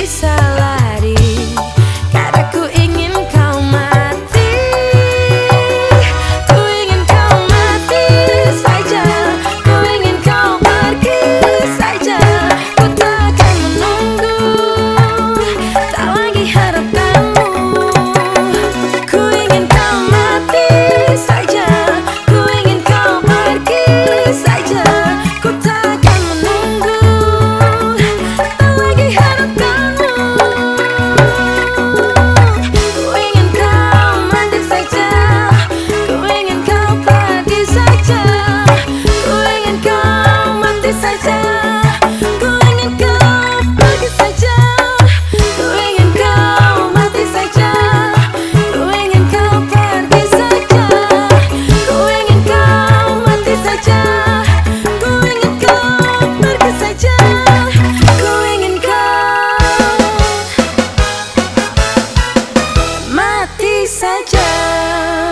beside saja.